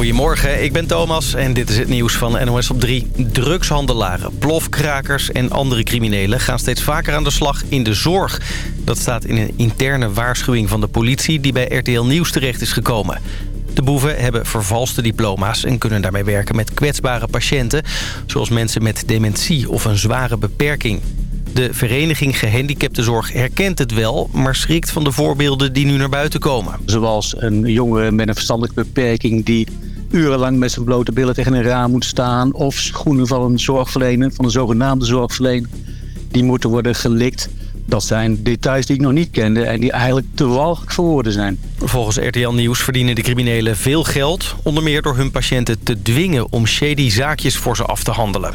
Goedemorgen, ik ben Thomas en dit is het nieuws van NOS op 3. Drugshandelaren, plofkrakers en andere criminelen gaan steeds vaker aan de slag in de zorg. Dat staat in een interne waarschuwing van de politie die bij RTL Nieuws terecht is gekomen. De boeven hebben vervalste diploma's en kunnen daarmee werken met kwetsbare patiënten... zoals mensen met dementie of een zware beperking. De vereniging Gehandicaptenzorg herkent het wel... maar schrikt van de voorbeelden die nu naar buiten komen. Zoals een jongen met een verstandelijke beperking... die urenlang met zijn blote billen tegen een raam moet staan... of schoenen van een zorgverlener, van een zogenaamde zorgverlener... die moeten worden gelikt. Dat zijn details die ik nog niet kende en die eigenlijk te walgelijk voor zijn. Volgens RTL Nieuws verdienen de criminelen veel geld... onder meer door hun patiënten te dwingen om shady zaakjes voor ze af te handelen.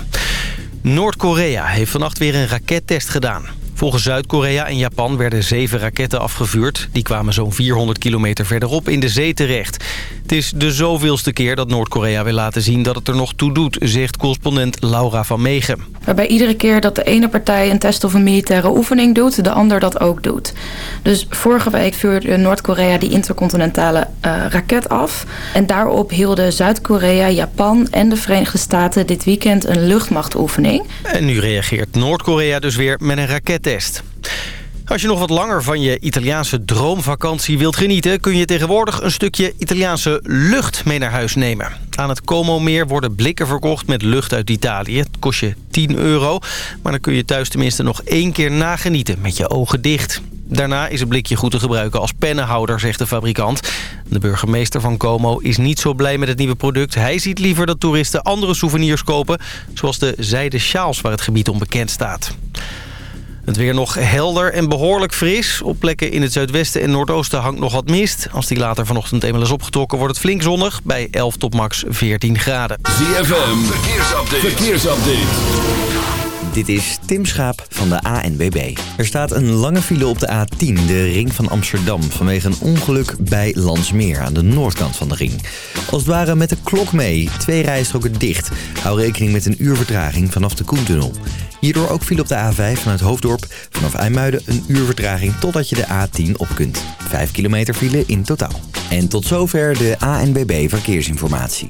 Noord-Korea heeft vannacht weer een rakettest gedaan. Volgens Zuid-Korea en Japan werden zeven raketten afgevuurd. Die kwamen zo'n 400 kilometer verderop in de zee terecht. Het is de zoveelste keer dat Noord-Korea wil laten zien dat het er nog toe doet... zegt correspondent Laura van Megen. Waarbij iedere keer dat de ene partij een test of een militaire oefening doet... de ander dat ook doet. Dus vorige week vuurde Noord-Korea die intercontinentale uh, raket af. En daarop hielden Zuid-Korea, Japan en de Verenigde Staten... dit weekend een luchtmachtoefening. En nu reageert Noord-Korea dus weer met een Als je nog wat langer van je Italiaanse droomvakantie wilt genieten... kun je tegenwoordig een stukje Italiaanse lucht mee naar huis nemen. Aan het Como-meer worden blikken verkocht met lucht uit Italië. Het kost je 10 euro, maar dan kun je thuis tenminste nog één keer nagenieten met je ogen dicht. Daarna is het blikje goed te gebruiken als pennenhouder, zegt de fabrikant. De burgemeester van Como is niet zo blij met het nieuwe product. Hij ziet liever dat toeristen andere souvenirs kopen... zoals de zijde sjaals waar het gebied onbekend staat. Het weer nog helder en behoorlijk fris. Op plekken in het zuidwesten en noordoosten hangt nog wat mist. Als die later vanochtend eenmaal is opgetrokken wordt het flink zonnig... bij 11 tot max 14 graden. ZFM, verkeersupdate. verkeersupdate. Dit is Tim Schaap van de ANWB. Er staat een lange file op de A10, de ring van Amsterdam... vanwege een ongeluk bij Landsmeer aan de noordkant van de ring. Als het ware met de klok mee, twee rijstroken dicht. Hou rekening met een uur vertraging vanaf de Koentunnel. Hierdoor ook file op de A5 vanuit Hoofddorp. Vanaf IJmuiden een uur vertraging totdat je de A10 op kunt. 5 kilometer file in totaal. En tot zover de ANBB Verkeersinformatie.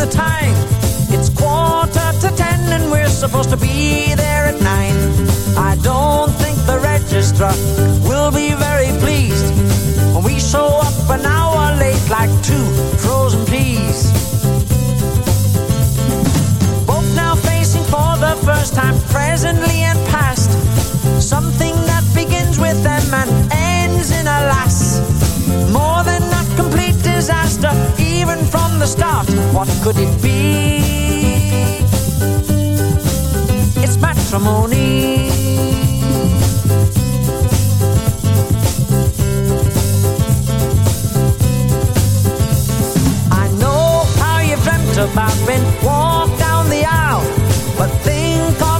The time? It's quarter to ten and we're supposed to be there at nine. I don't think the registrar will be very pleased when we show up an hour late like two frozen peas. Both now facing for the first time, presently and past, something that begins with them and ends in a lass. Disaster, even from the start. What could it be? It's matrimony. I know how you've dreamt about being walk down the aisle, but think of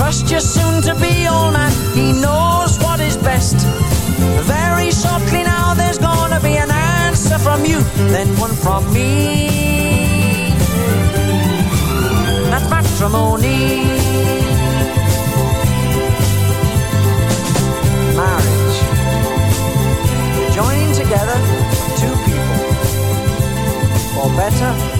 Trust your soon to be old man. He knows what is best. Very shortly now, there's gonna be an answer from you, then one from me. That's matrimony. Marriage. Joining together two people for better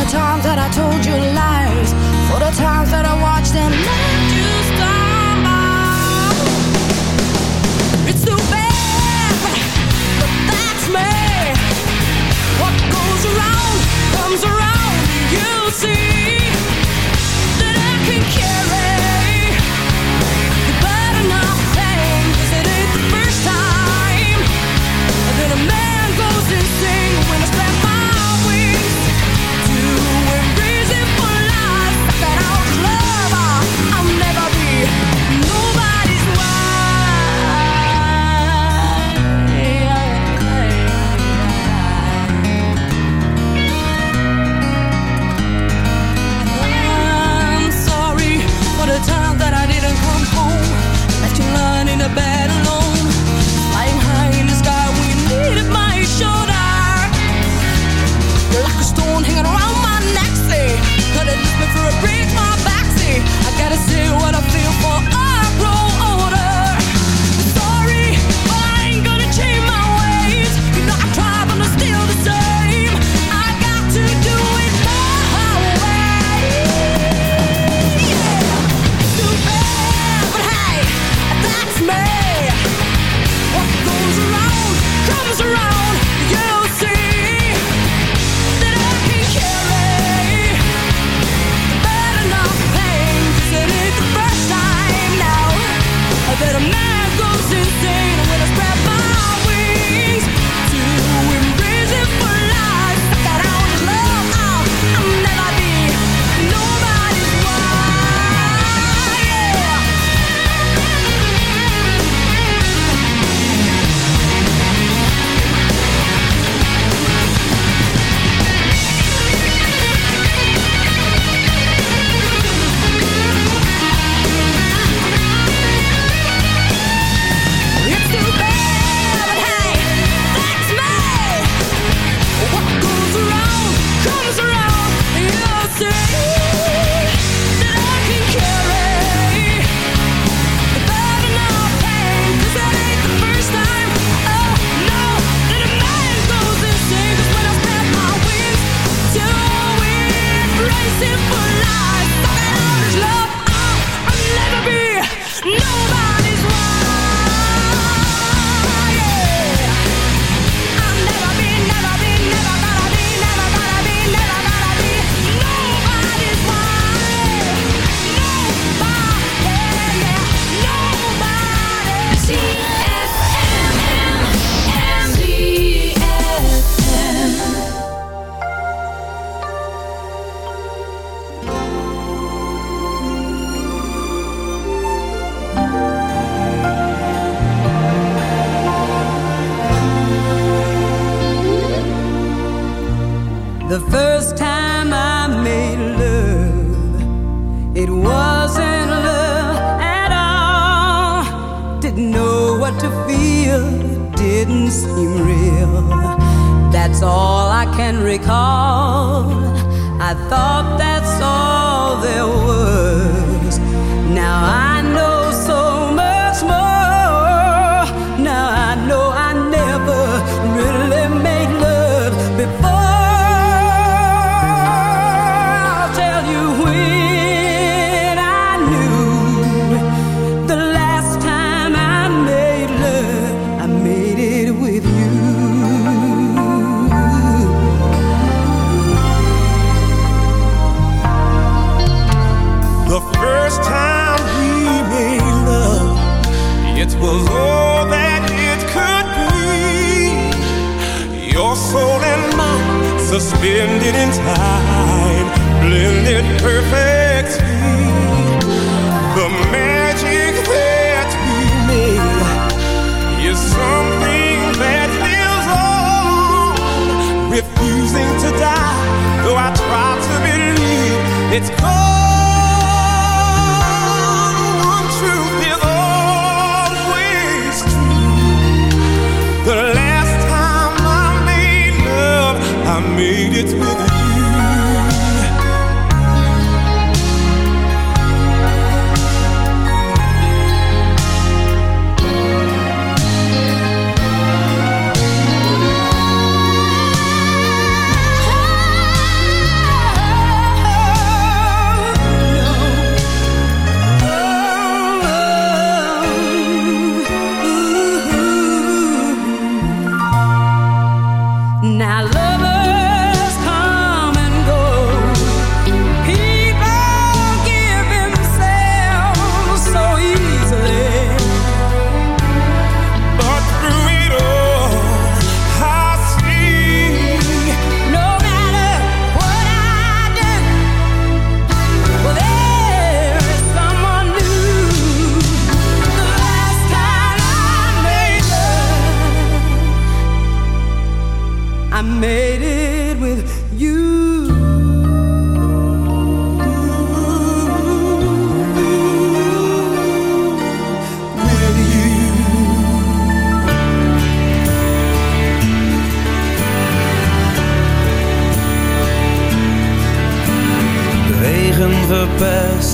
the times that I told you lies, for the times that I watched them lie.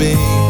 be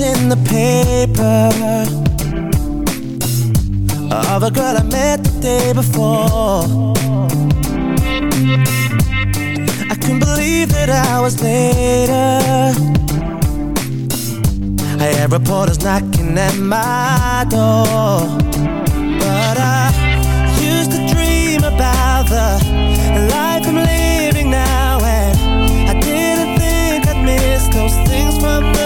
in the paper. Of a girl I met the day before. I couldn't believe that I was later. I had reporters knocking at my door. But I used to dream about the life I'm living now. And I didn't think I'd miss those things from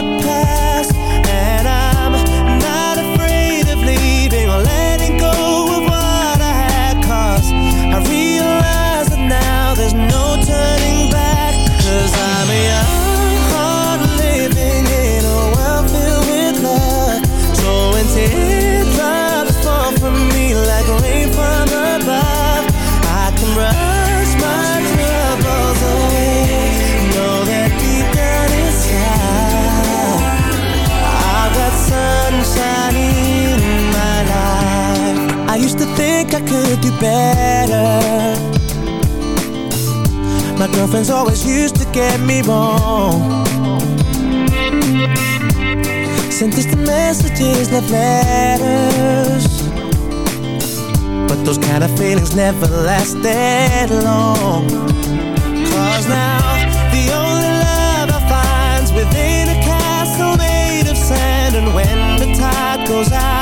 friends always used to get me wrong. Sent distant messages, left letters. But those kind of feelings never lasted long. Cause now the only love I find's within a castle made of sand. And when the tide goes out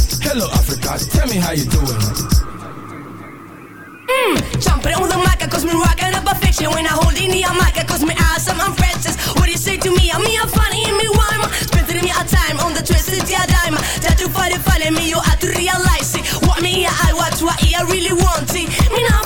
Hello, Africa, tell me how you doing. Mm, jumping on the mic, cause me rockin' up a fiction. When I hold in the mic, cause me awesome, I'm Francis What do you say to me? I'm me, I'm funny, and me rhyme. Spending me a time on the twisted yeah dime. That you find it funny, me you have to realize it. What me I watch, what I really want it. Me not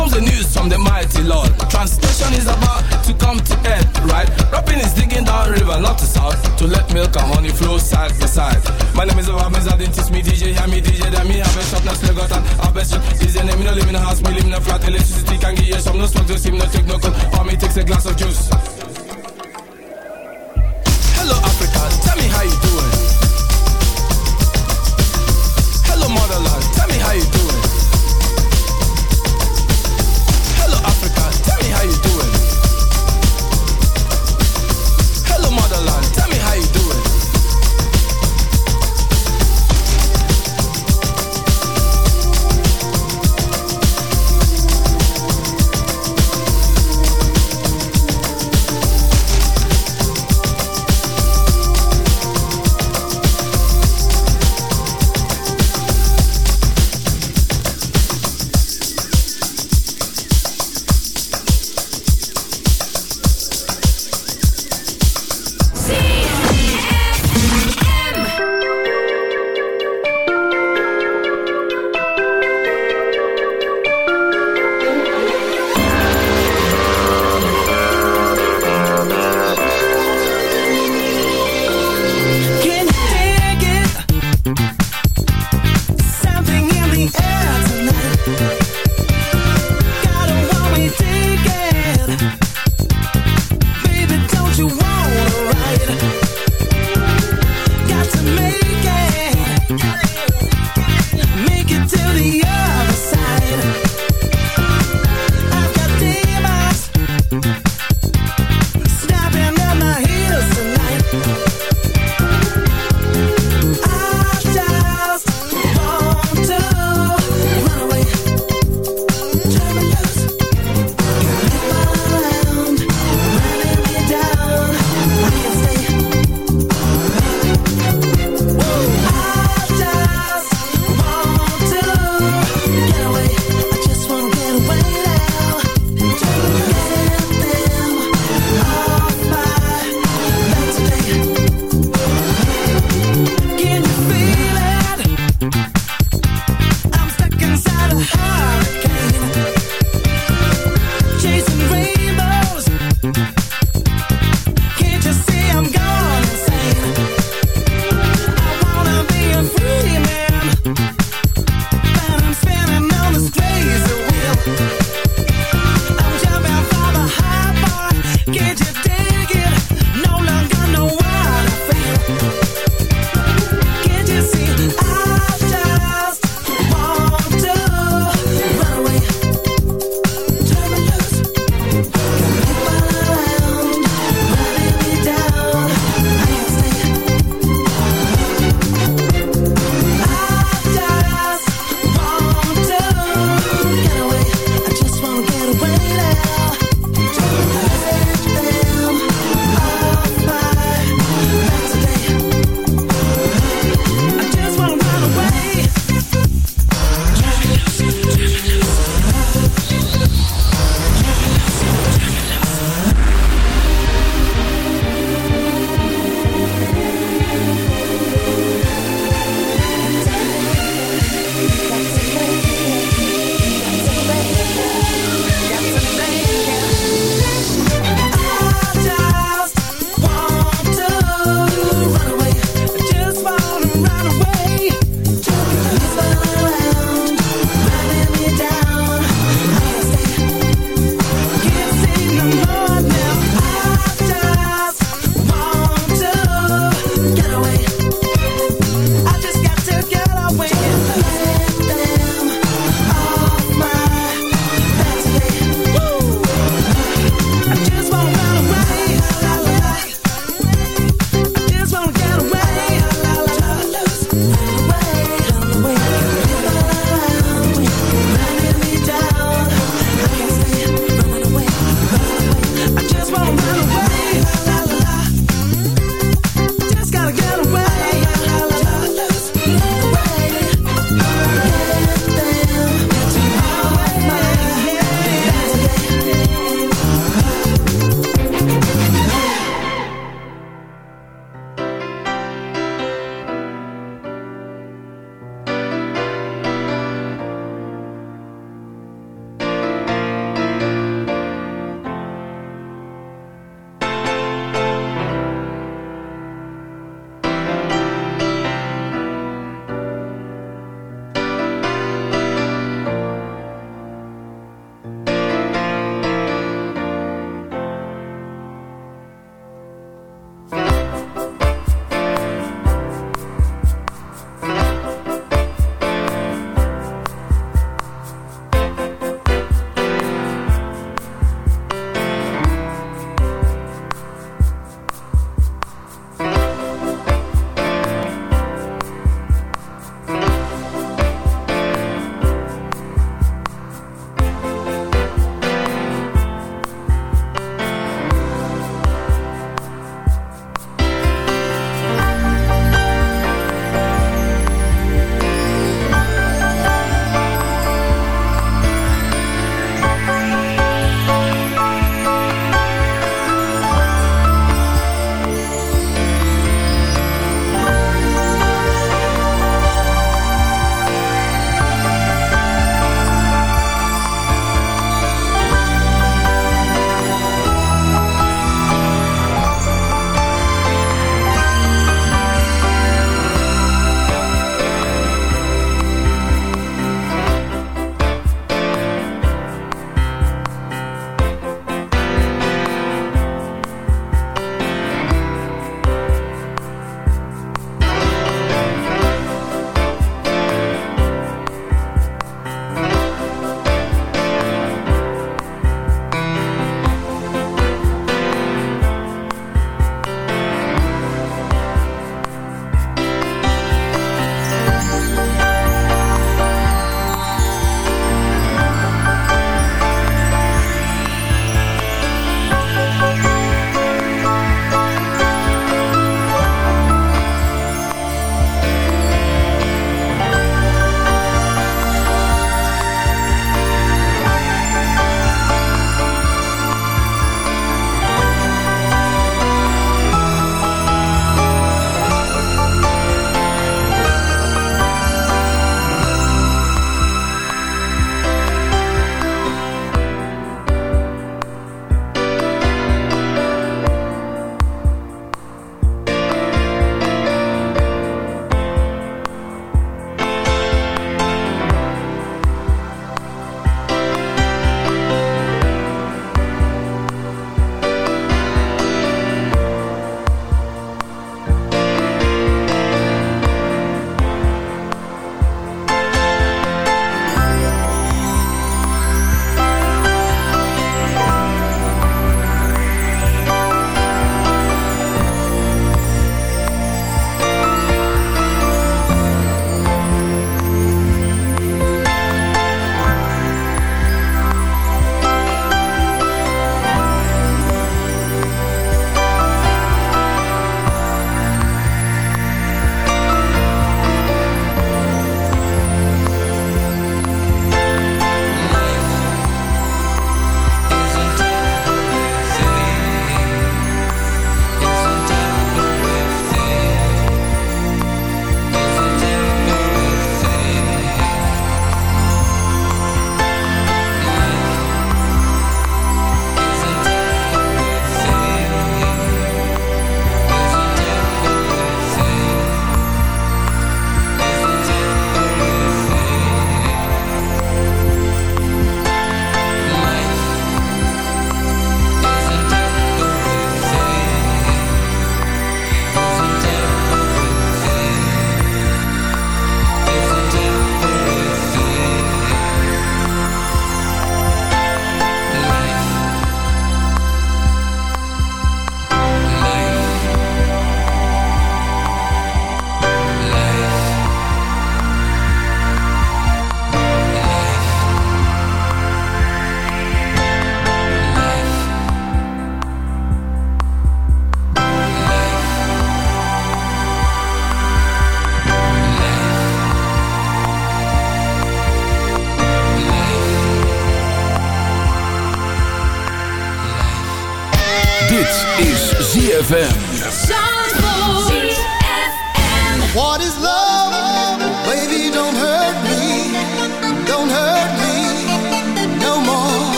Comes the news from the mighty Lord. Translation is about to come to end, right? Rapping is digging down river, not to south, to let milk and honey flow side by side. My name is Obama, I teach me DJ, hear me DJ, then me have a shop, now still got an a shop. Is your name, no live in a house, me live in a flat, electricity can give you some, no smoke, no steam, no take no cold, or me takes a glass of juice. Hello Africa, tell me how you doing. Hello motherland, tell me how you doing.